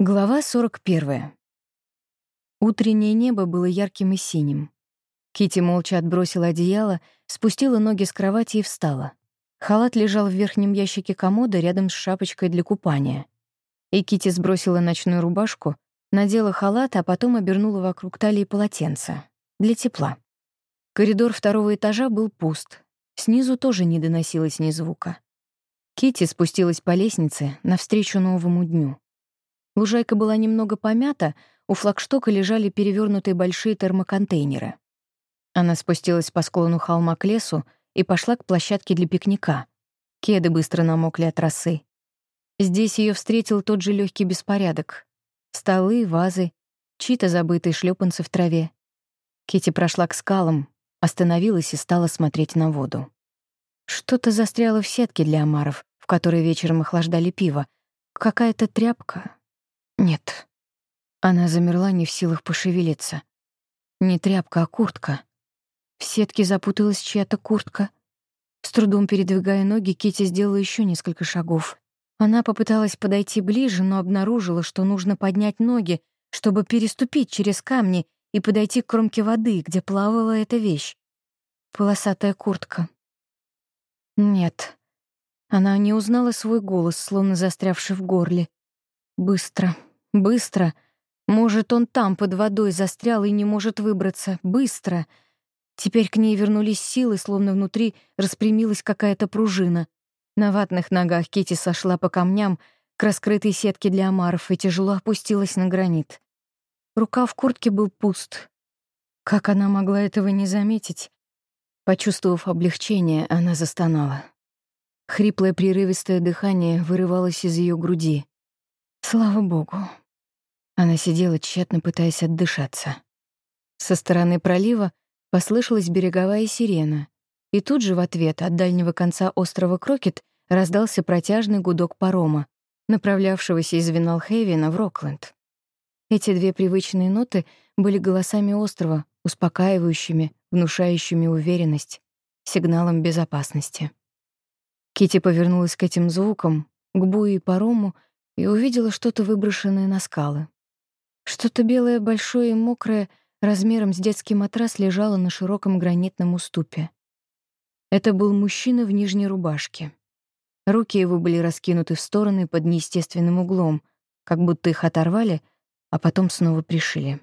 Глава 41. Утреннее небо было ярким и синим. Кити молча отбросила одеяло, спустила ноги с кровати и встала. Халат лежал в верхнем ящике комода рядом с шапочкой для купания. И Кити сбросила ночную рубашку, надела халат, а потом обернула вокруг талии полотенце. Для тепла. Коридор второго этажа был пуст. Снизу тоже не доносилось ни звука. Кити спустилась по лестнице навстречу новому дню. Лужайка была немного помята, у флагштока лежали перевернутые большие термоконтейнеры. Она спустилась по склону холма к лесу и пошла к площадке для пикника. Кеды быстро намокли от росы. Здесь ее встретил тот же легкий беспорядок. Столы, вазы, чьи-то забытые шлепанцы в траве. Кити прошла к скалам, остановилась и стала смотреть на воду. Что-то застряло в сетке для омаров, в которой вечером охлаждали пиво. Какая-то тряпка, нет. Она замерла, не в силах пошевелиться. Не тряпка, а куртка. В сетке запуталась чья-то куртка. С трудом передвигая ноги, Кити сделала еще несколько шагов. Она попыталась подойти ближе, но обнаружила, что нужно поднять ноги, чтобы переступить через камни и подойти к кромке воды, где плавала эта вещь. Полосатая куртка. Нет. Она не узнала свой голос, словно застрявший в горле. Быстро. Быстро. Может, он там под водой застрял и не может выбраться. Быстро. Теперь к ней вернулись силы, словно внутри распрямилась какая-то пружина. На ватных ногах Кити сошла по камням к раскрытой сетке для омаров и тяжело опустилась на гранит. Рука в куртке был пуст. Как она могла этого не заметить? Почувствовав облегчение, она застонала. Хриплое прерывистое дыхание вырывалось из ее груди. Слава богу. Она сидела, тщетно пытаясь отдышаться. Со стороны пролива послышалась береговая сирена, и тут же в ответ от дальнего конца острова Крокет раздался протяжный гудок парома, направлявшегося из Виналхейвена в Рокленд. Эти две привычные ноты были голосами острова, успокаивающими, внушающими уверенность, сигналом безопасности. Кити повернулась к этим звукам, к буе и парому — и увидела что-то выброшенное на скалы. Что-то белое, большое и мокрое, размером с детский матрас, лежало на широком гранитном уступе. Это был мужчина в нижней рубашке. Руки его были раскинуты в стороны под неестественным углом, как будто их оторвали, а потом снова пришили.